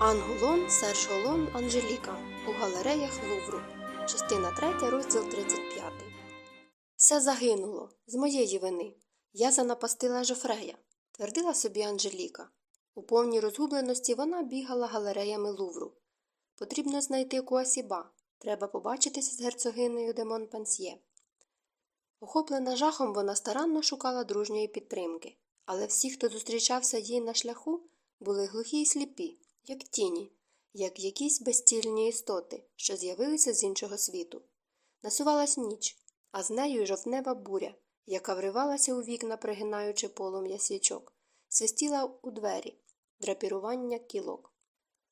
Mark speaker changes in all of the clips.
Speaker 1: Анголон, Серж Голон, Анжеліка у галереях Лувру. Частина 3, розділ 35. Все загинуло з моєї вини. Я занапастила Жофрея, твердила собі Анжеліка. У повній розгубленості вона бігала галереями Лувру. Потрібно знайти Куасіба. Треба побачитися з герцогинею де Монпансьє. Охоплена жахом, вона старанно шукала дружньої підтримки, але всі, хто зустрічався їй на шляху, були глухі й сліпі, як тіні, як якісь безтільні істоти, що з'явилися з іншого світу. Насувалась ніч, а з нею жовтнева буря, яка вривалася у вікна, пригинаючи полум'я свічок, свистіла у двері, драпірування кілок.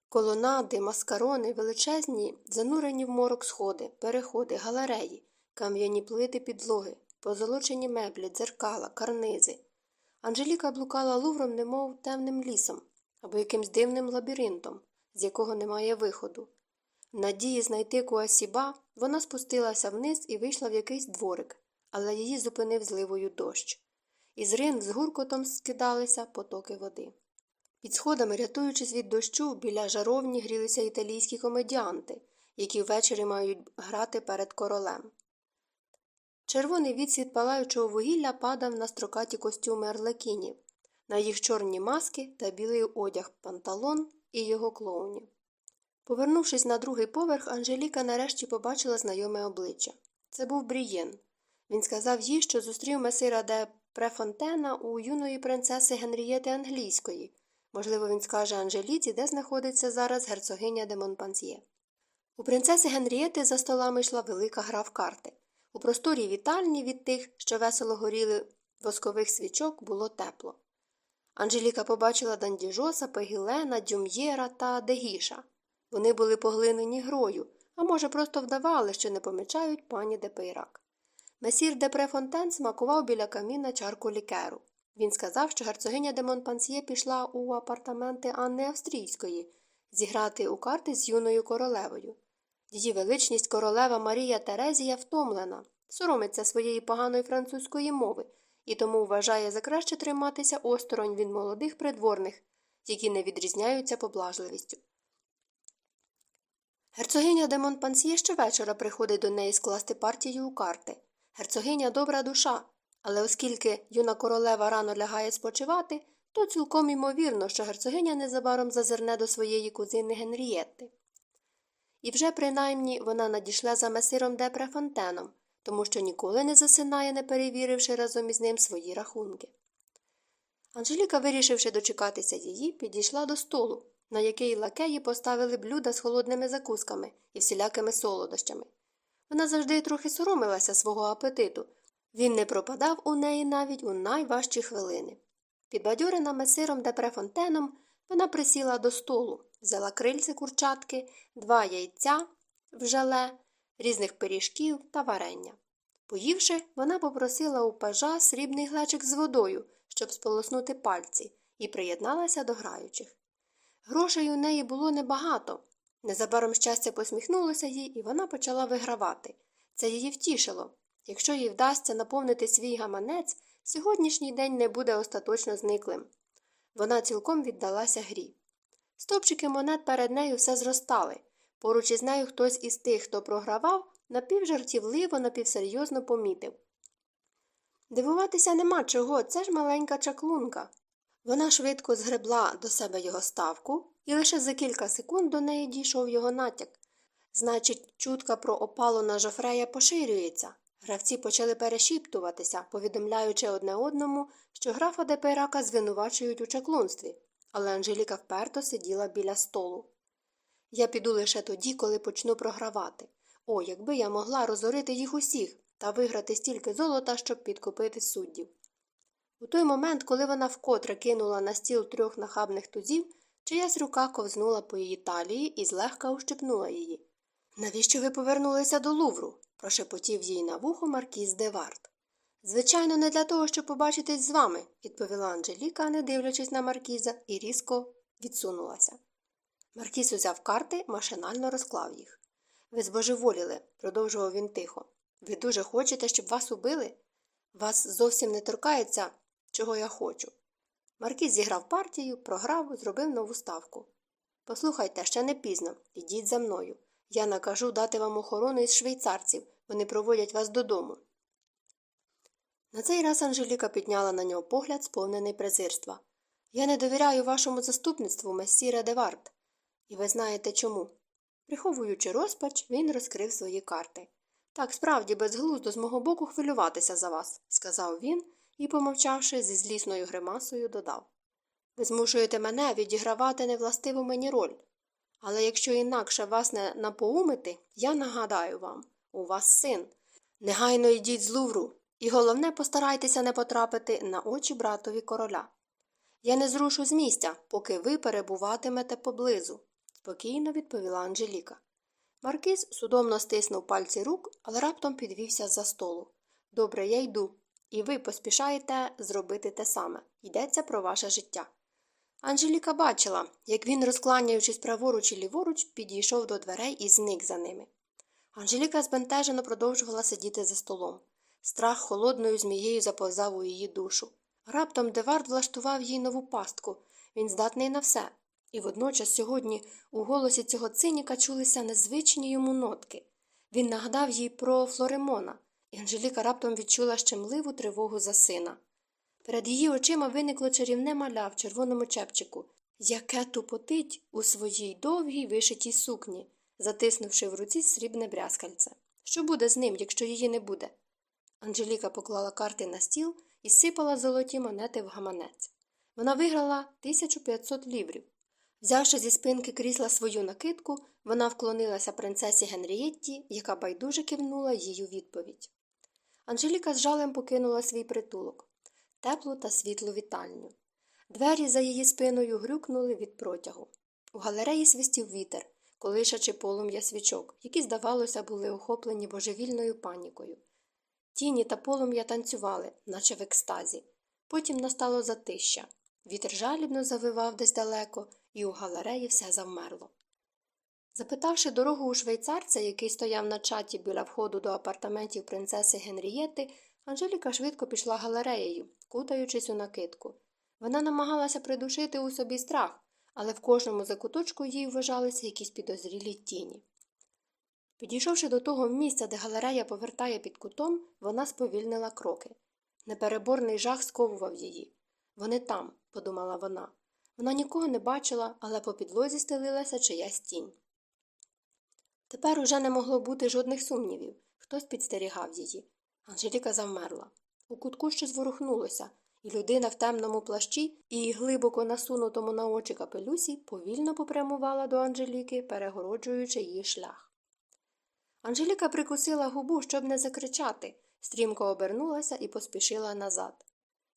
Speaker 1: Колонади, маскарони, величезні, занурені в морок сходи, переходи, галереї, кам'яні плити підлоги, позолочені меблі, дзеркала, карнизи. Анжеліка блукала лувром, немов темним лісом або якимсь дивним лабіринтом, з якого немає виходу. Надії знайти Куасіба вона спустилася вниз і вийшла в якийсь дворик, але її зупинив зливою дощ. Із рин з гуркотом скидалися потоки води. Під сходами, рятуючись від дощу, біля жаровні грілися італійські комедіанти, які ввечері мають грати перед королем. Червоний відсвіт палаючого вугілля падав на строкаті костюми арлекінів, на їх чорні маски та білий одяг панталон і його клоунів. Повернувшись на другий поверх, Анжеліка нарешті побачила знайоме обличчя. Це був Брієн. Він сказав їй, що зустрів месира де Префонтена у юної принцеси Генрієти Англійської. Можливо, він скаже Анжеліці, де знаходиться зараз герцогиня де Монпансьє. У принцеси Генрієти за столами йшла велика гра в карти. У просторій вітальні від тих, що весело горіли воскових свічок, було тепло. Анжеліка побачила Дандіжоса, Пегілена, Дюм'єра та Дегіша. Вони були поглинені грою, а може, просто вдавали, що не помічають пані де Пейрак. Месір де Префонтен смакував біля каміна чарку лікеру. Він сказав, що герцогиня де Монпансьє пішла у апартаменти Анни Австрійської зіграти у карти з юною королевою. Її величність королева Марія Терезія втомлена, соромиться своєї поганої французької мови і тому вважає за краще триматися осторонь від молодих придворних, які не відрізняються поблажливістю. Герцогиня де Монпансьє щовечора приходить до неї скласти партію у карти. Герцогиня добра душа, але оскільки юна королева рано лягає спочивати, то цілком імовірно, що герцогиня незабаром зазирне до своєї кузини Генрієтти. І вже принаймні вона надійшла за месиром де Префонтеном, тому що ніколи не засинає, не перевіривши разом із ним свої рахунки. Анжеліка, вирішивши дочекатися її, підійшла до столу, на який лакеї поставили блюда з холодними закусками і всілякими солодощами. Вона завжди трохи соромилася свого апетиту. Він не пропадав у неї навіть у найважчі хвилини. Підбадьорена месиром де префонтеном, вона присіла до столу, взяла крильце курчатки, два яйця в жале, різних пиріжків та варення. Поївши, вона попросила у пажа срібний глечик з водою, щоб сполоснути пальці, і приєдналася до граючих. Грошей у неї було небагато. Незабаром щастя посміхнулося їй, і вона почала вигравати. Це її втішило. Якщо їй вдасться наповнити свій гаманець, сьогоднішній день не буде остаточно зниклим. Вона цілком віддалася грі. Стопчики монет перед нею все зростали. Поруч із нею хтось із тих, хто програвав, напівжартівливо, напівсерйозно помітив. Дивуватися нема чого, це ж маленька чаклунка. Вона швидко згребла до себе його ставку, і лише за кілька секунд до неї дійшов його натяк. Значить, чутка про опалу на жофрея поширюється. Гравці почали перешіптуватися, повідомляючи одне одному, що графа Депейрака звинувачують у чаклунстві, але Анжеліка вперто сиділа біля столу. Я піду лише тоді, коли почну програвати. О, якби я могла розорити їх усіх та виграти стільки золота, щоб підкупити суддів. У той момент, коли вона вкотре кинула на стіл трьох нахабних тузів, чиясь рука ковзнула по її талії і злегка ущипнула її. Навіщо ви повернулися до Лувру? прошепотів їй на вухо Маркіз де Вард. Звичайно, не для того, щоб побачитись з вами, відповіла Анжеліка, не дивлячись на Маркіза, і різко відсунулася. Маркіз узяв карти, машинально розклав їх. Ви збожеволіли, продовжував він тихо. Ви дуже хочете, щоб вас убили? Вас зовсім не торкається, чого я хочу. Маркіз зіграв партію, програв, зробив нову ставку. Послухайте, ще не пізно. Ідіть за мною. Я накажу дати вам охорону із швейцарців. Вони проводять вас додому. На цей раз Анжеліка підняла на нього погляд, сповнений презирства. Я не довіряю вашому заступництву, месіре Девард. І ви знаєте чому. Приховуючи розпач, він розкрив свої карти. Так, справді, безглуздо з мого боку хвилюватися за вас, сказав він і, помовчавши, зі злісною гримасою, додав. Ви змушуєте мене відігравати невластиву мені роль. Але якщо інакше вас не напоумити, я нагадаю вам у вас син. Негайно йдіть з Лувру, і головне постарайтеся не потрапити на очі братові короля. Я не зрушу з місця, поки ви перебуватимете поблизу, спокійно відповіла Анжеліка. Маркиз судомно стиснув пальці рук, але раптом підвівся з за столу. Добре, я йду, і ви поспішаєте зробити те саме йдеться про ваше життя. Анжеліка бачила, як він, розкланяючись праворуч і ліворуч, підійшов до дверей і зник за ними. Анжеліка збентежено продовжувала сидіти за столом. Страх холодною змією заповзав у її душу. Раптом Девард влаштував їй нову пастку. Він здатний на все. І водночас сьогодні у голосі цього циніка чулися незвичні йому нотки. Він нагадав їй про Флоремона, і Анжеліка раптом відчула щемливу тривогу за сина. Перед її очима виникло чарівне маля в червоному чепчику, яке тупотить у своїй довгій вишитій сукні, затиснувши в руці срібне брязкальце. Що буде з ним, якщо її не буде? Анжеліка поклала карти на стіл і сипала золоті монети в гаманець. Вона виграла 1500 ліврів. Взявши зі спинки крісла свою накидку, вона вклонилася принцесі Генрієтті, яка байдуже кивнула їй у відповідь. Анжеліка з жалем покинула свій притулок теплу та світлу вітальню. Двері за її спиною грюкнули від протягу. У галереї свистів вітер, колишачи полум'я свічок, які, здавалося, були охоплені божевільною панікою. Тіні та полум'я танцювали, наче в екстазі. Потім настало затища. Вітер жалібно завивав десь далеко, і у галереї все завмерло. Запитавши дорогу у швейцарця, який стояв на чаті біля входу до апартаментів принцеси Генрієти, Анжеліка швидко пішла галереєю, кутаючись у накидку. Вона намагалася придушити у собі страх, але в кожному закуточку їй вважалися якісь підозрілі тіні. Підійшовши до того місця, де галерея повертає під кутом, вона сповільнила кроки. Непереборний жах сковував її. Вони там, подумала вона. Вона нікого не бачила, але по підлозі стелилася чиясь тінь. Тепер уже не могло бути жодних сумнівів. Хтось підстерігав її. Анжеліка завмерла. У кутку щось ворухнулося, і людина в темному плащі і глибоко насунутому на очі капелюсі повільно попрямувала до Анжеліки, перегороджуючи її шлях. Анжеліка прикусила губу, щоб не закричати, стрімко обернулася і поспішила назад.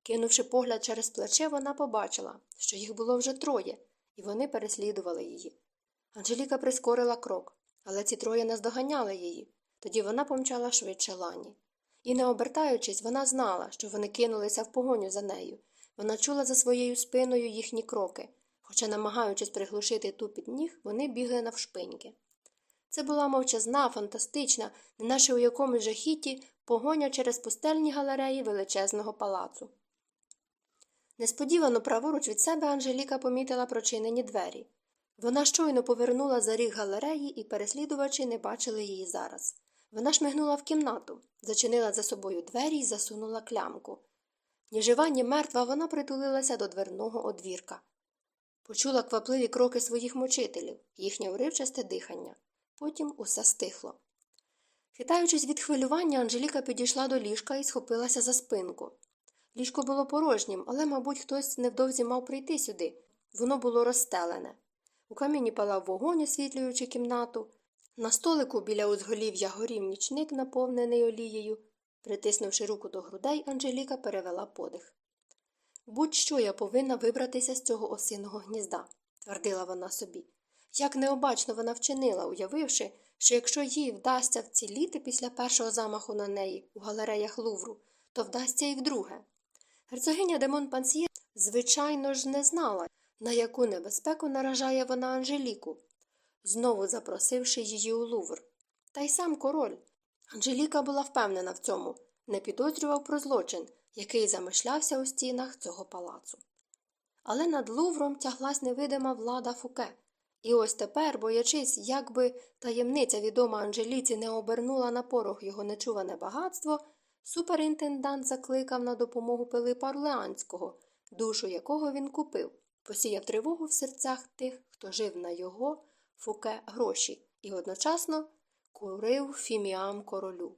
Speaker 1: Кинувши погляд через плече, вона побачила, що їх було вже троє, і вони переслідували її. Анжеліка прискорила крок, але ці троє наздоганяли її. Тоді вона помчала швидше лані. І, не обертаючись, вона знала, що вони кинулися в погоню за нею. Вона чула за своєю спиною їхні кроки, хоча, намагаючись приглушити тупіт ніг, вони бігли навшпиньки. Це була мовчазна, фантастична, неначе у якомусь жахіті погоня через пустельні галереї величезного палацу. Несподівано праворуч від себе Анжеліка помітила прочинені двері. Вона щойно повернула за ріг галереї, і переслідувачі не бачили її зараз. Вона шмигнула в кімнату, зачинила за собою двері і засунула клямку. Ні жива, ні мертва вона притулилася до дверного одвірка. Почула квапливі кроки своїх мучителів, їхнє уривчасте дихання. Потім усе стихло. Хитаючись від хвилювання, Анжеліка підійшла до ліжка і схопилася за спинку. Ліжко було порожнім, але, мабуть, хтось невдовзі мав прийти сюди. Воно було розстелене. У каміні палав вогонь, освітлюючи кімнату. На столику біля узголів'я горів нічник, наповнений олією. Притиснувши руку до грудей, Анжеліка перевела подих. Будь що я повинна вибратися з цього осиного гнізда, твердила вона собі. Як необачно вона вчинила, уявивши, що якщо їй вдасться вціліти після першого замаху на неї у галереях Лувру, то вдасться і вдруге. Герцогиня де Монпансьє, звичайно ж, не знала, на яку небезпеку наражає вона Анжеліку, знову запросивши її у Лувр. Та й сам король. Анжеліка була впевнена в цьому, не підозрював про злочин, який замишлявся у стінах цього палацу. Але над Лувром тяглась невидима влада Фуке, І ось тепер, боячись, як би таємниця відома Анжеліці не обернула на порох його нечуване багатство, суперінтендант закликав на допомогу Пилипа Орлеанського, душу якого він купив, посіяв тривогу в серцях тих, хто жив на його фуке гроші, і одночасно курив фіміам королю.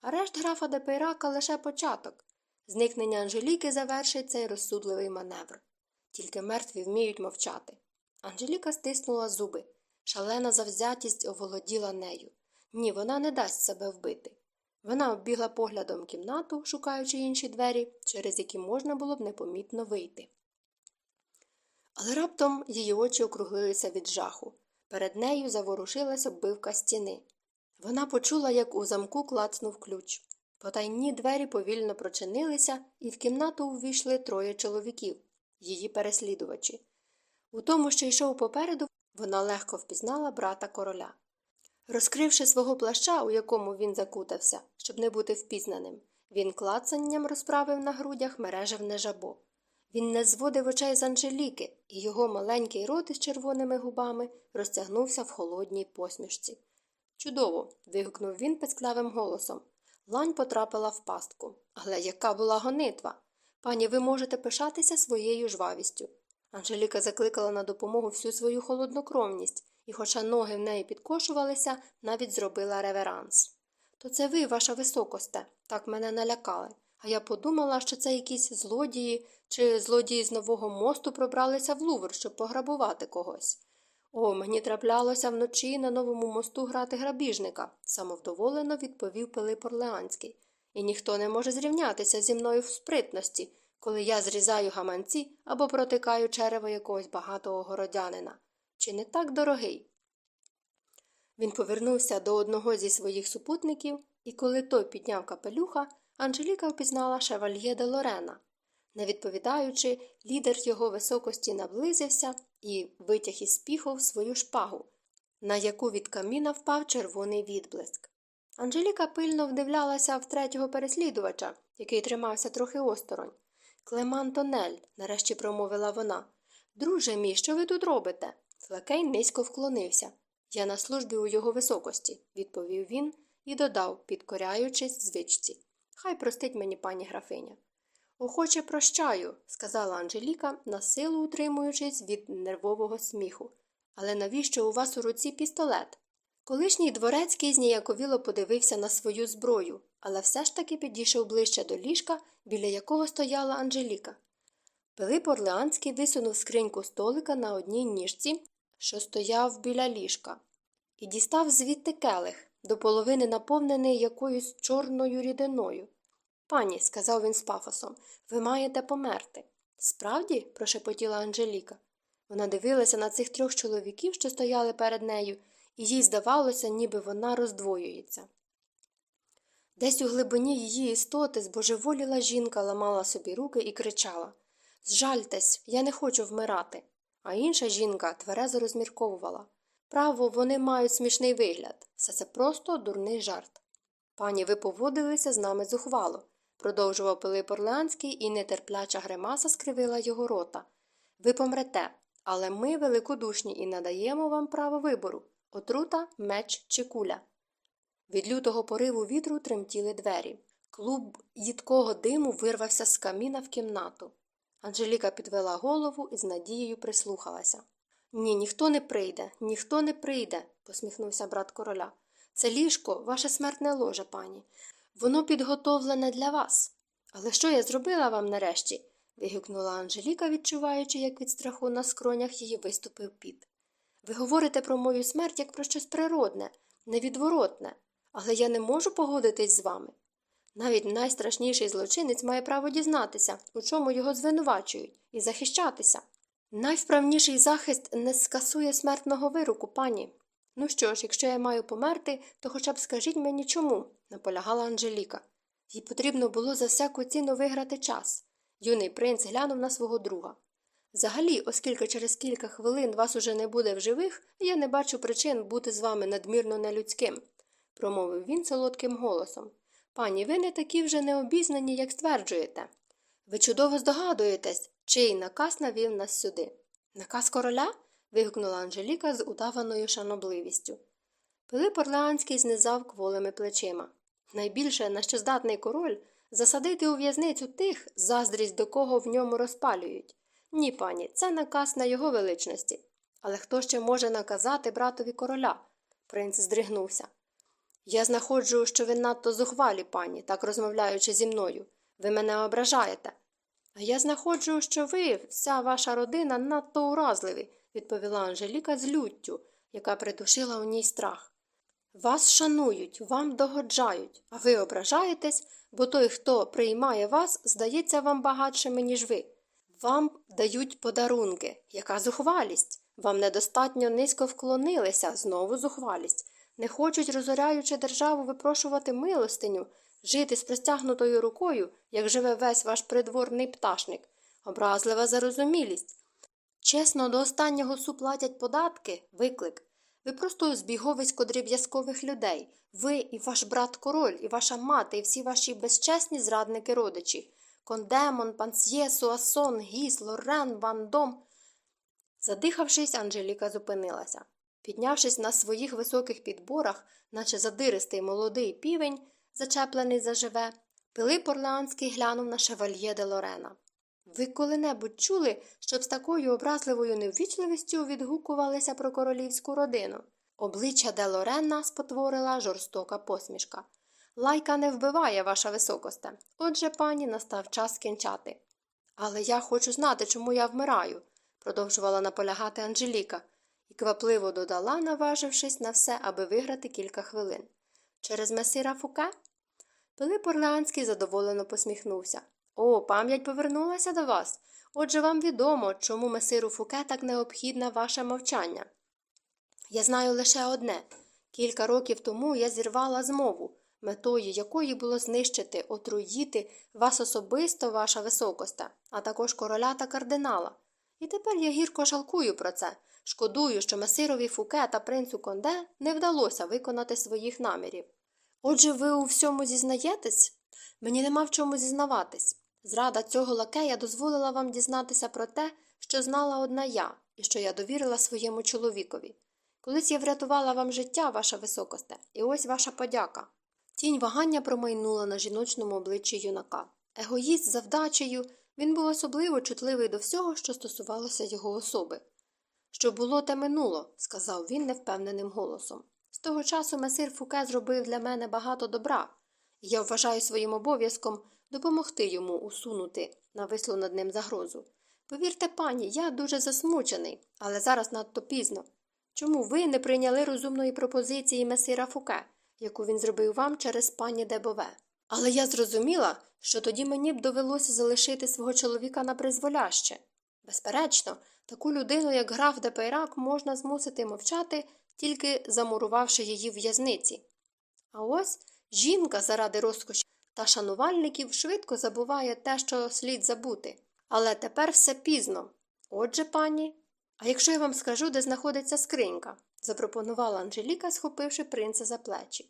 Speaker 1: Арешт графа де Пейрака лише початок. Зникнення Анжеліки завершить цей розсудливий маневр. Тільки мертві вміють мовчати. Анжеліка стиснула зуби. Шалена завзятість оволоділа нею. Ні, вона не дасть себе вбити. Вона оббігла поглядом кімнату, шукаючи інші двері, через які можна було б непомітно вийти. Але раптом її очі округлилися від жаху. Перед нею заворушилась оббивка стіни. Вона почула, як у замку клацнув ключ. Потайні двері повільно прочинилися, і в кімнату увійшли троє чоловіків, її переслідувачі. У тому, що йшов попереду, вона легко впізнала брата короля. Розкривши свого плаща, у якому він закутався, щоб не бути впізнаним, він клацанням розправив на грудях мережевне жабо. Він не зводив очей з Анжеліки, і його маленький рот із червоними губами розтягнувся в холодній посмішці. Чудово. вигукнув він песклявим голосом. Лань потрапила в пастку. Але яка була гонитва? Пані, ви можете пишатися своєю жвавістю. Анжеліка закликала на допомогу всю свою холоднокровність, і, хоча ноги в неї підкошувалися, навіть зробила реверанс. То це ви, ваша високосте, так мене налякали. А я подумала, що це якісь злодії чи злодії з нового мосту пробралися в Лувр, щоб пограбувати когось. О, мені траплялося вночі на новому мосту грати грабіжника, самовдоволено відповів Пилип Орлеанський. І ніхто не може зрівнятися зі мною в спритності, коли я зрізаю гаманці або протикаю черево якогось багатого городянина. Чи не так дорогий? Він повернувся до одного зі своїх супутників, і коли той підняв капелюха, Анжеліка впізнала шевальє де Лорена. Не відповідаючи, лідер його високості наблизився і витяг із піхов свою шпагу, на яку від каміна впав червоний відблиск. Анжеліка пильно вдивлялася в третього переслідувача, який тримався трохи осторонь. Клеман Тонель, нарешті промовила вона. Друже мій, що ви тут робите? Флакей низько вклонився. Я на службі у його високості, відповів він і додав, підкоряючись звичці. Хай простить мені пані графиня. Охоче прощаю, сказала Анжеліка, на силу утримуючись від нервового сміху. Але навіщо у вас у руці пістолет? Колишній дворецький зніяковіло подивився на свою зброю, але все ж таки підійшов ближче до ліжка, біля якого стояла Анжеліка. Пилип Орлеанський висунув скриньку столика на одній ніжці, що стояв біля ліжка, і дістав звідти келих, до половини наповнений якоюсь чорною рідиною. Пані, сказав він з пафосом, ви маєте померти. Справді? прошепотіла Анжеліка. Вона дивилася на цих трьох чоловіків, що стояли перед нею, і їй здавалося, ніби вона роздвоюється. Десь у глибині її істоти збожеволіла жінка ламала собі руки і кричала Зжальтесь, я не хочу вмирати. А інша жінка тверезо розмірковувала Право, вони мають смішний вигляд. Все це просто дурний жарт. Пані, ви поводилися з нами зухвало продовжував Пилип Орлеанський, і нетерпляча гримаса скривила його рота. Ви помрете, але ми великодушні і надаємо вам право вибору отрута, меч чи куля. Від лютого пориву вітру тремтіли двері. Клуб їдкого диму вирвався з каміна в кімнату. Анжеліка підвела голову і з надією прислухалася. Ні, ніхто не прийде, ніхто не прийде, посміхнувся брат короля. Це ліжко, ваше смертне ложе, пані. Воно підготовлене для вас. Але що я зробила вам нарешті? вигукнула Анжеліка, відчуваючи, як від страху на скронях її виступив піт. Ви говорите про мою смерть як про щось природне, невідворотне, але я не можу погодитись з вами. Навіть найстрашніший злочинець має право дізнатися, у чому його звинувачують, і захищатися. Найвправніший захист не скасує смертного вироку, пані. Ну що ж, якщо я маю померти, то хоча б скажіть мені чому, наполягала Анжеліка. Їй потрібно було за всяку ціну виграти час. Юний принц глянув на свого друга. Взагалі, оскільки через кілька хвилин вас уже не буде в живих, я не бачу причин бути з вами надмірно нелюдським, промовив він солодким голосом. Пані, ви не такі вже необізнані, як стверджуєте. Ви чудово здогадуєтесь, чий наказ навів нас сюди. Наказ короля? вигукнула Анжеліка з удаваною шанобливістю. Пилип Орлеанський знизав кволими плечима. Найбільше на що здатний король засадити у в'язницю тих, заздрість до кого в ньому розпалюють. Ні, пані, це наказ на його величності. Але хто ще може наказати братові короля? Принц здригнувся. Я знаходжу, що ви надто зухвалі, пані, так розмовляючи зі мною. Ви мене ображаєте. А я знаходжу, що ви, вся ваша родина, надто уразливі, відповіла Анжеліка з люттю, яка придушила у ній страх. Вас шанують, вам догоджають, а ви ображаєтесь, бо той, хто приймає вас, здається вам багатшими, ніж ви. Вам дають подарунки. Яка зухвалість? Вам недостатньо низько вклонилися, знову зухвалість. Не хочуть, розоряючи державу, випрошувати милостиню, жити з простягнутою рукою, як живе весь ваш придворний пташник, образлива зарозумілість. Чесно, до останнього су платять податки, виклик. Ви просто збіговисько дріб'язкових людей. Ви і ваш брат король, і ваша мати, і всі ваші безчесні зрадники родичі. Кондемон, пансьє, Суасон, Гіс, Лорен, Вандом. Задихавшись, Анжеліка зупинилася. Піднявшись на своїх високих підборах, наче задиристий молодий півень, зачеплений заживе, Пилип Орлеанський глянув на шевальє де Лорена. Ви коли-небудь чули, щоб з такою образливою неввічливістю відгукувалися про королівську родину? Обличчя де Лорена спотворила жорстока посмішка. Лайка не вбиває, ваша високосте. Отже, пані, настав час скінчати. Але я хочу знати, чому я вмираю, продовжувала наполягати Анжеліка, і квапливо додала, наважившись на все, аби виграти кілька хвилин. Через месира Фуке? Пилип Орлеанський задоволено посміхнувся. О, пам'ять повернулася до вас. Отже, вам відомо, чому месиру Фуке так необхідне ваше мовчання. Я знаю лише одне кілька років тому я зірвала змову, метою якої було знищити, отруїти вас особисто, ваша високоста, а також короля та кардинала. І тепер я гірко жалкую про це. Шкодую, що месирові Фуке та принцу Конде не вдалося виконати своїх намірів. Отже, ви у всьому зізнаєтесь? Мені нема в чому зізнаватись. Зрада цього лакея дозволила вам дізнатися про те, що знала одна я, і що я довірила своєму чоловікові. Колись я врятувала вам життя, ваша високосте, і ось ваша подяка. Тінь вагання промайнула на жіночному обличчі юнака. Егоїст за вдачею, він був особливо чутливий до всього, що стосувалося його особи. Що було, те минуло, сказав він невпевненим голосом. З того часу месир Фуке зробив для мене багато добра, і я вважаю своїм обов'язком допомогти йому усунути навислу над ним загрозу. Повірте, пані, я дуже засмучений, але зараз надто пізно. Чому ви не прийняли розумної пропозиції месира Фуке, яку він зробив вам через пані де Бове? Але я зрозуміла, що тоді мені б довелося залишити свого чоловіка на призволяще. Безперечно, таку людину, як граф де Пейрак, можна змусити мовчати, тільки замурувавши її в в'язниці. А ось жінка заради розкоші та шанувальників швидко забуває те, що слід забути. Але тепер все пізно. Отже, пані, а якщо я вам скажу, де знаходиться скринька, запропонувала Анжеліка, схопивши принца за плечі.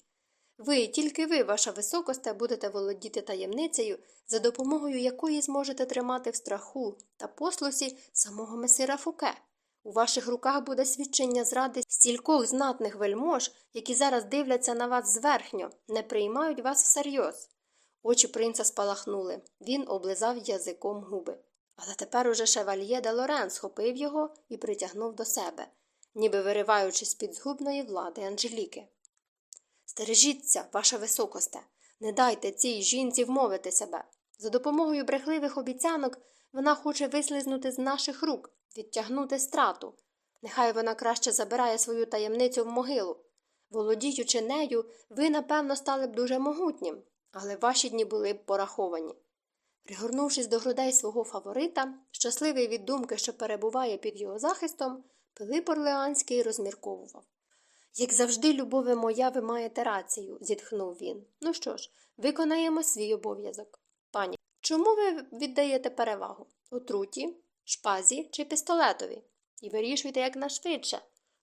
Speaker 1: Ви, тільки ви, ваша високосте, будете володіти таємницею, за допомогою якої зможете тримати в страху та послусі самого месира Фуке. У ваших руках буде свідчення зради стількох знатних вельмож, які зараз дивляться на вас зверхньо, не приймають вас всерйоз. Очі принца спалахнули. Він облизав язиком губи. Але тепер уже шевальє де Лорен схопив його і притягнув до себе, ніби вириваючись під згубної влади Анжеліки. Стережіться, ваша високосте, не дайте цій жінці вмовити себе. За допомогою брехливих обіцянок вона хоче вислизнути з наших рук, відтягнути страту. Нехай вона краще забирає свою таємницю в могилу. Володіючи нею, ви, напевно, стали б дуже могутнім, але ваші дні були б пораховані. Пригорнувшись до грудей свого фаворита, щасливий від думки, що перебуває під його захистом, Пилип Орлеанський розмірковував. Як завжди, любове моя, ви маєте рацію, зітхнув він. Ну що ж, виконаємо свій обов'язок. Пані, чому ви віддаєте перевагу? Отруті, шпазі чи пістолетові? І вирішуйте якнайшвидше,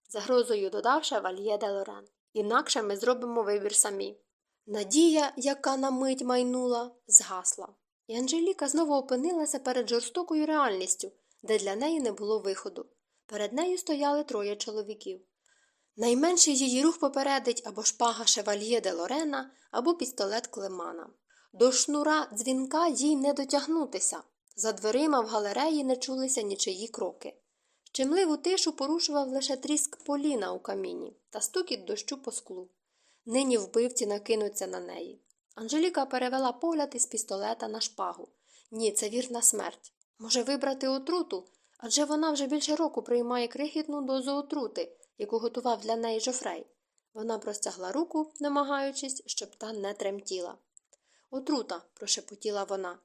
Speaker 1: загрозою додав шевальє де Лорен. Інакше ми зробимо вибір самі. Надія, яка на мить майнула, згасла, і Анжеліка знову опинилася перед жорстокою реальністю, де для неї не було виходу. Перед нею стояли троє чоловіків. Найменший її рух попередить або шпага шевальє де Лорена, або пістолет Клемана. До шнура дзвінка їй не дотягнутися. За дверима в галереї не чулися нічиї кроки. Щемливу тишу порушував лише тріск поліна у каміні та стукіт дощу по склу. Нині вбивці накинуться на неї. Анжеліка перевела погляд із пістолета на шпагу. Ні, це вірна смерть. Може вибрати отруту, адже вона вже більше року приймає крихітну дозу отрути, яку готував для неї Жофрей. Вона простягла руку, намагаючись, щоб та не тремтіла. Отрута, прошепотіла вона.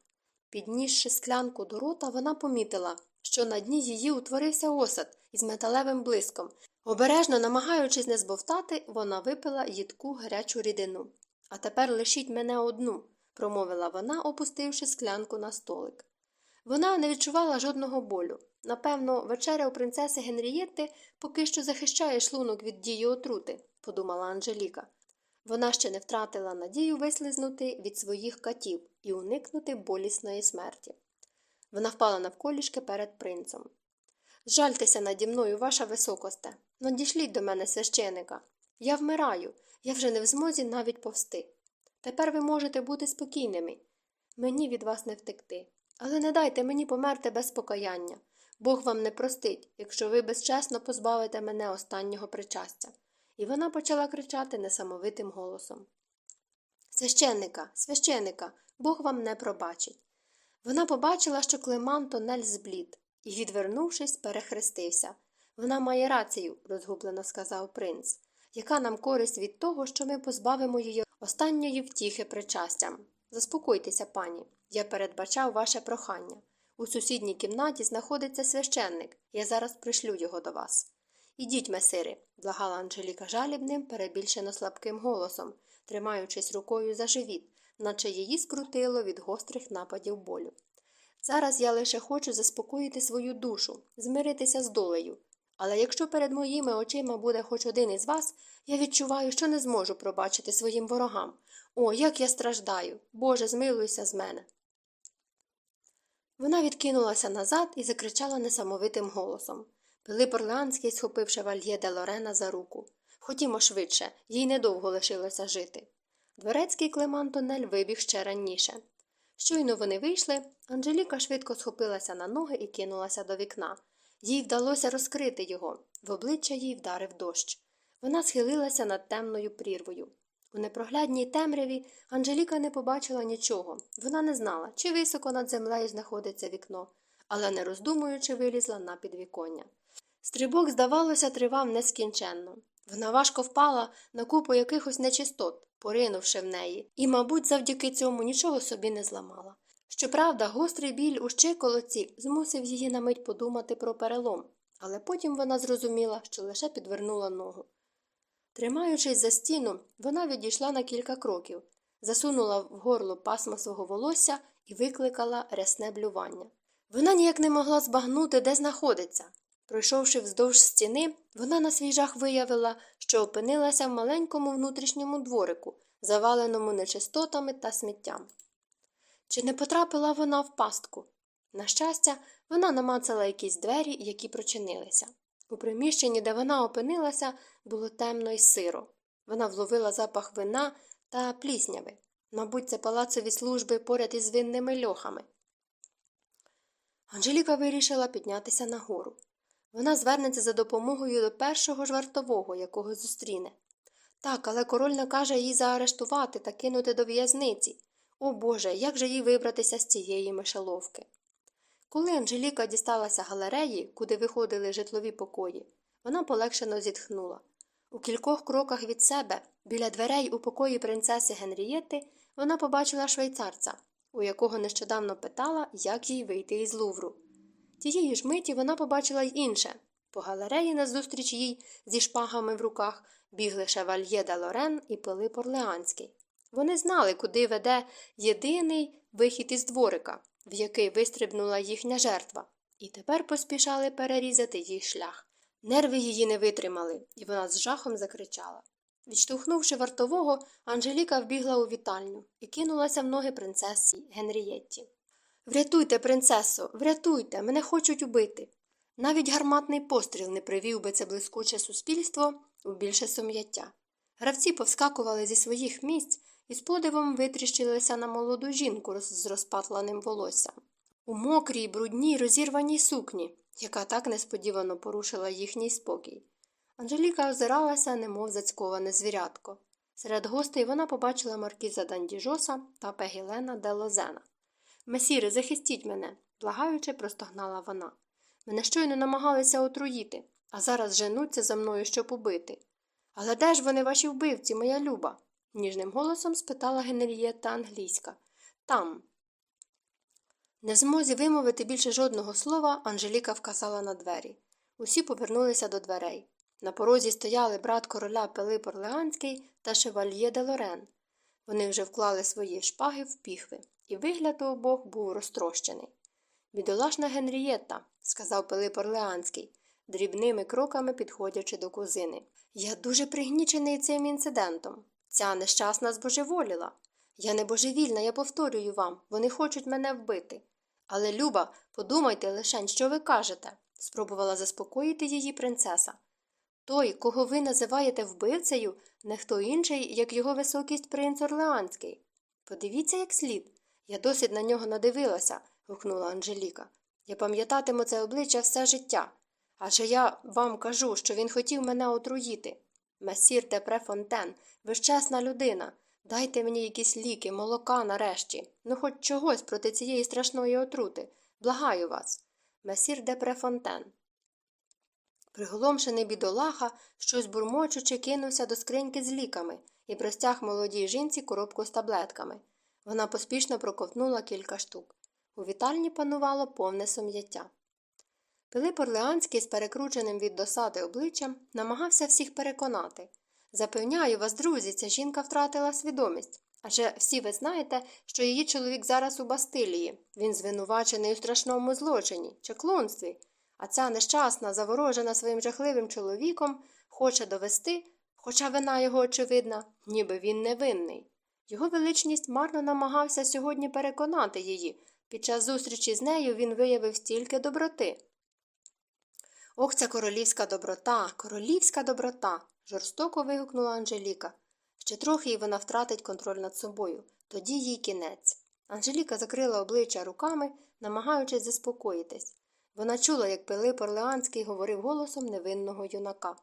Speaker 1: Піднісши склянку до рота, вона помітила, що на дні її утворився осад із металевим блиском. Обережно намагаючись не збовтати, вона випила їдку гарячу рідину. А тепер лишіть мене одну, промовила вона, опустивши склянку на столик. Вона не відчувала жодного болю. Напевно, вечеря у принцеси Генрієтти поки що захищає шлунок від дії отрути, подумала Анжеліка. Вона ще не втратила надію вислизнути від своїх катів і уникнути болісної смерті. Вона впала навколішки перед принцем. Жальтеся наді мною, ваша високосте. Надішліть до мене священика. Я вмираю, я вже не в змозі навіть повсти. Тепер ви можете бути спокійними. Мені від вас не втекти. Але не дайте мені померти без покаяння. Бог вам не простить, якщо ви безчесно позбавите мене останнього причастя. І вона почала кричати несамовитим голосом. Священника, священика, Бог вам не пробачить. Вона побачила, що Клеман тонель зблід, і, відвернувшись, перехрестився. Вона має рацію, розгублено сказав принц. Яка нам користь від того, що ми позбавимо її останньої втіхи причастям? Заспокойтеся, пані, я передбачав ваше прохання. У сусідній кімнаті знаходиться священник, я зараз пришлю його до вас. Ідіть, месири, благала Анжеліка жалібним, перебільшено слабким голосом, тримаючись рукою за живіт, наче її скрутило від гострих нападів болю. Зараз я лише хочу заспокоїти свою душу, змиритися з долею. Але якщо перед моїми очима буде хоч один із вас, я відчуваю, що не зможу пробачити своїм ворогам. О, як я страждаю. Боже, змилуйся з мене. Вона відкинулася назад і закричала несамовитим голосом. Пилип Орлеанський схопив шевальє де Лорена за руку. Ходімо швидше, їй недовго лишилося жити. Дворецький Клеман Тонель вибіг ще раніше. Щойно вони вийшли, Анжеліка швидко схопилася на ноги і кинулася до вікна. Їй вдалося розкрити його, в обличчя їй вдарив дощ. Вона схилилася над темною прірвою. У непроглядній темряві Анжеліка не побачила нічого. Вона не знала, чи високо над землею знаходиться вікно, але, не роздумуючи, вилізла на підвіконня. Стрибок, здавалося, тривав нескінченно. Вона важко впала на купу якихось нечистот, поринувши в неї, і, мабуть, завдяки цьому нічого собі не зламала. Щоправда, гострий біль у щиколоці змусив її на мить подумати про перелом, але потім вона зрозуміла, що лише підвернула ногу. Тримаючись за стіну, вона відійшла на кілька кроків, засунула в горло пасма свого волосся і викликала рясне блювання. Вона ніяк не могла збагнути, де знаходиться. Пройшовши вздовж стіни, вона на свій жах виявила, що опинилася в маленькому внутрішньому дворику, заваленому нечистотами та сміттям. Чи не потрапила вона в пастку? На щастя, вона намацала якісь двері, які прочинилися. У приміщенні, де вона опинилася, було темно й сиро. Вона вловила запах вина та плісняви. Мабуть, це палацові служби поряд із винними льохами. Анжеліка вирішила піднятися нагору. Вона звернеться за допомогою до першого ж вартового, якого зустріне. Так, але король накаже їй заарештувати та кинути до в'язниці. О Боже, як же їй вибратися з цієї мишеловки? Коли Анжеліка дісталася галереї, куди виходили житлові покої, вона полегшено зітхнула. У кількох кроках від себе, біля дверей у покої принцеси Генрієти, вона побачила швейцарця, у якого нещодавно питала, як їй вийти із лувру. Тієї ж миті вона побачила й інше. По галереї назустріч їй зі шпагами в руках бігли шевальє де Лорен і Пилип Орлеанський. Вони знали, куди веде єдиний вихід із дворика, в який вистрибнула їхня жертва, і тепер поспішали перерізати їй шлях. Нерви її не витримали, і вона з жахом закричала. Відштовхнувши вартового, Анжеліка вбігла у вітальню і кинулася в ноги принцесі Генрієтті. Врятуйте, принцесо, врятуйте, мене хочуть убити. Навіть гарматний постріл не привів би це блискуче суспільство у більше сум'яття. Гравці повскакували зі своїх місць і з подивом витріщилися на молоду жінку з розпатланим волоссям. У мокрій, брудній, розірваній сукні, яка так несподівано порушила їхній спокій. Анжеліка озиралася, немов зацьковане звірятко. Серед гостей вона побачила маркіза Дандіжоса та Пегілена де Лозена. Месіри, захистіть мене, благаючи, простогнала вона. Мене щойно намагалися отруїти, а зараз женуться за мною, щоб убити. Але де ж вони ваші вбивці, моя люба? Ніжним голосом спитала Генрієта англійська. Там. Не змозі вимовити більше жодного слова, Анжеліка вказала на двері. Усі повернулися до дверей. На порозі стояли брат короля Пилип Орлеанський та шевальє де Лорен. Вони вже вклали свої шпаги в піхви, і вигляд у обох був розтрощений. Бідолашна Генрієтта, сказав Пилип Орлеанський, дрібними кроками підходячи до кузини. Я дуже пригнічений цим інцидентом. Ця нещасна збожеволіла. Я не божевільна, я повторюю вам, вони хочуть мене вбити. Але, Люба, подумайте лишень, що ви кажете, спробувала заспокоїти її принцеса. Той, кого ви називаєте вбивцею, не хто інший, як його високість принц Орлеанський. Подивіться, як слід. Я досить на нього надивилася, гукнула Анжеліка. Я пам'ятатиму це обличчя все життя. Адже я вам кажу, що він хотів мене отруїти. Месір де Префонтен, ви ж чесна людина. Дайте мені якісь ліки, молока нарешті, ну хоч чогось проти цієї страшної отрути. Благаю вас. Месір де Префонтен. Приголомшений бідолаха, щось бурмочучи, кинувся до скриньки з ліками і простяг молодій жінці коробку з таблетками. Вона поспішно проковтнула кілька штук. У вітальні панувало повне сум'яття. Пилип Орлеанський з перекрученим від досади обличчям намагався всіх переконати. Запевняю вас, друзі, ця жінка втратила свідомість. Адже всі ви знаєте, що її чоловік зараз у Бастилії. Він звинувачений у страшному злочині, чаклунстві. А ця нещасна, заворожена своїм жахливим чоловіком, хоче довести, хоча вина його очевидна, ніби він невинний. Його величність марно намагався сьогодні переконати її. Під час зустрічі з нею він виявив стільки доброти. Ох, ця королівська доброта, королівська доброта. жорстоко вигукнула Анжеліка. Ще трохи і вона втратить контроль над собою, тоді їй кінець. Анжеліка закрила обличчя руками, намагаючись заспокоїтись. Вона чула, як Пилип Орлеанський говорив голосом невинного юнака.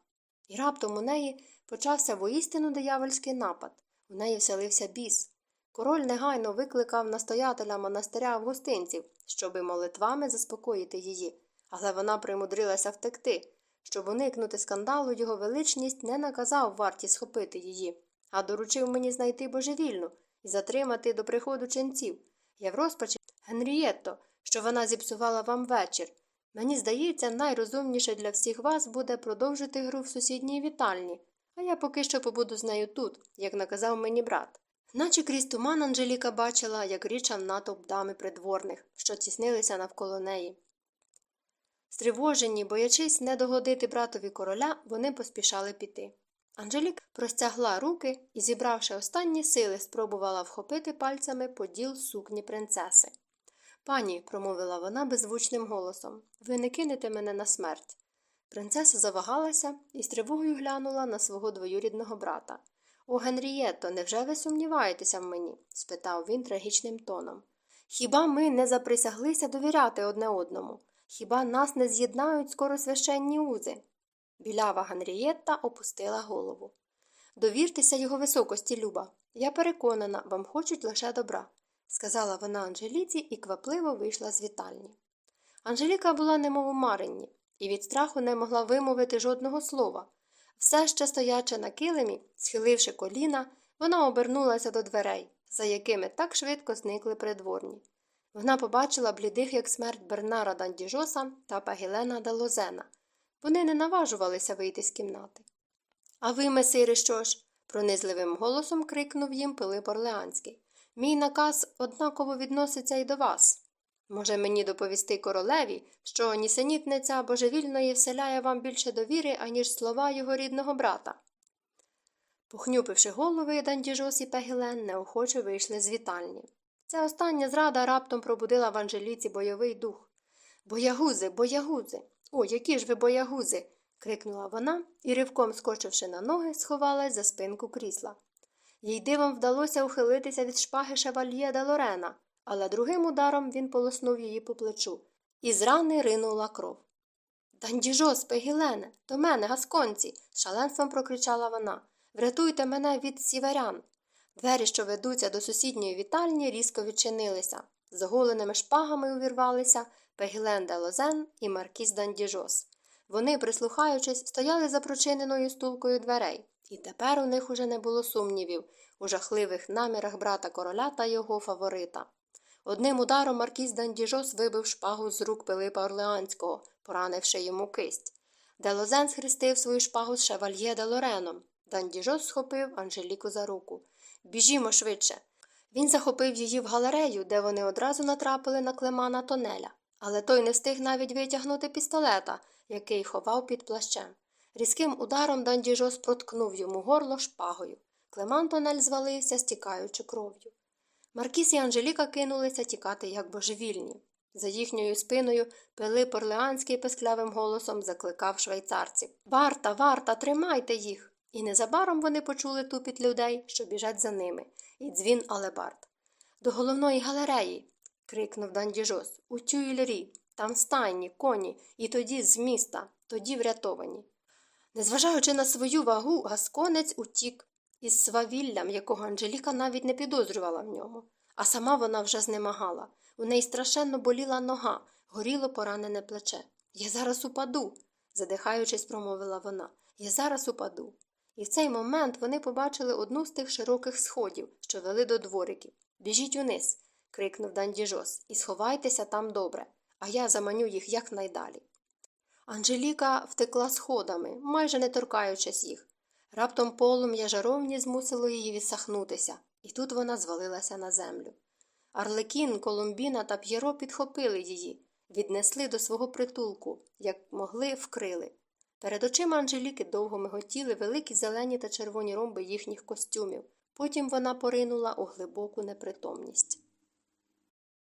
Speaker 1: І раптом у неї почався воістину диявольський напад. У неї вселився біс. Король негайно викликав настоятеля монастиря августинців, щоби молитвами заспокоїти її, але вона примудрилася втекти. Щоб уникнути скандалу, його величність не наказав варті схопити її, а доручив мені знайти божевільну і затримати до приходу ченців. Я в розпачі, Генрієтто, що вона зіпсувала вам вечір. Мені здається, найрозумніше для всіх вас буде продовжити гру в сусідній вітальні, а я поки що побуду з нею тут, як наказав мені брат. Наче крізь туман Анжеліка бачила, як річав натовп дами придворних, що тіснилися навколо неї. Стривожені, боячись не догодити братові короля, вони поспішали піти. Анжелік простягла руки і, зібравши останні сили, спробувала вхопити пальцями поділ сукні принцеси. Пані, промовила вона беззвучним голосом, ви не кинете мене на смерть. Принцеса завагалася і з тривогою глянула на свого двоюрідного брата. О, Генрієтто, невже ви сумніваєтеся в мені? спитав він трагічним тоном. Хіба ми не заприсяглися довіряти одне одному? Хіба нас не з'єднають скоро священні узи? Білява Генрієтта опустила голову. Довіртеся його високості, Люба. Я переконана, вам хочуть лише добра, сказала вона Анжеліці і квапливо вийшла з вітальні. Анжеліка була немов у маренні, і від страху не могла вимовити жодного слова. Все ще стоячи на килимі, схиливши коліна, вона обернулася до дверей, за якими так швидко зникли придворні. Вона побачила блідих, як смерть Бернара Дандіжоса та Пагілена Далозена. Вони не наважувалися вийти з кімнати. А ви, месири, що ж? пронизливим голосом крикнув їм Пилип Орлеанський. Мій наказ однаково відноситься і до вас. Може, мені доповісти королеві, що нісенітниця божевільної вселяє вам більше довіри, аніж слова його рідного брата. Похнюпивши голови, Дандіжос і Пегілен неохоче вийшли з вітальні. Ця остання зрада раптом пробудила в Анжеліці бойовий дух. Боягузи, боягузи. О, які ж ви боягузи. крикнула вона і, ривком скочивши на ноги, сховалась за спинку крісла. Їй дивом вдалося ухилитися від шпаги шевальє де Лорена, але другим ударом він полоснув її по плечу, і з рани ринула кров. Дандіжос, Пегілене, до мене, гасконці. шаленством прокричала вона. Врятуйте мене від сіверян. Двері, що ведуться до сусідньої вітальні, різко відчинилися. З оголеними шпагами увірвалися Пегілен де Лозен і Маркіз Дандіжос. Вони, прислухаючись, стояли за прочиненою стулкою дверей, і тепер у них уже не було сумнівів у жахливих намірах брата короля та його фаворита. Одним ударом Маркіз д'Андіжос вибив шпагу з рук Пилипа Орлеанського, поранивши йому кисть. Делозен схрестив свою шпагу з шевальє де Лореном. Д'Андіжос схопив Анжеліку за руку. Біжімо швидше. Він захопив її в галерею, де вони одразу натрапили на Клемана Тонеля, але той не встиг навіть витягнути пістолета, який ховав під плащем. Різким ударом Дандіжос проткнув йому горло шпагою. Клеман тонель звалився, стікаючи кров'ю. Маркіс і Анжеліка кинулися тікати, як божевільні. За їхньою спиною Пилип Орлеанський песклявим голосом закликав швейцарців Варта, варта, тримайте їх. І незабаром вони почули тупіт людей, що біжать за ними, і дзвін алебард. До головної галереї. крикнув Дандіжос. У тюйлері, там стайні, коні, і тоді з міста, тоді врятовані. Незважаючи на свою вагу, гасконець утік із свавіллям, якого Анжеліка навіть не підозрювала в ньому. А сама вона вже знемагала. У неї страшенно боліла нога, горіло поранене плече. Я зараз упаду, задихаючись, промовила вона. Я зараз упаду. І в цей момент вони побачили одну з тих широких сходів, що вели до двориків. Біжіть униз, крикнув Дандіжос, і сховайтеся там добре, а я заманю їх якнайдалі. Анжеліка втекла сходами, майже не торкаючись їх. Раптом полум'я жаровні змусило її відсахнутися, і тут вона звалилася на землю. Арлекін, Колумбіна та П'єро підхопили її, віднесли до свого притулку, як могли, вкрили. Перед очима Анжеліки довго миготіли великі зелені та червоні ромби їхніх костюмів. Потім вона поринула у глибоку непритомність.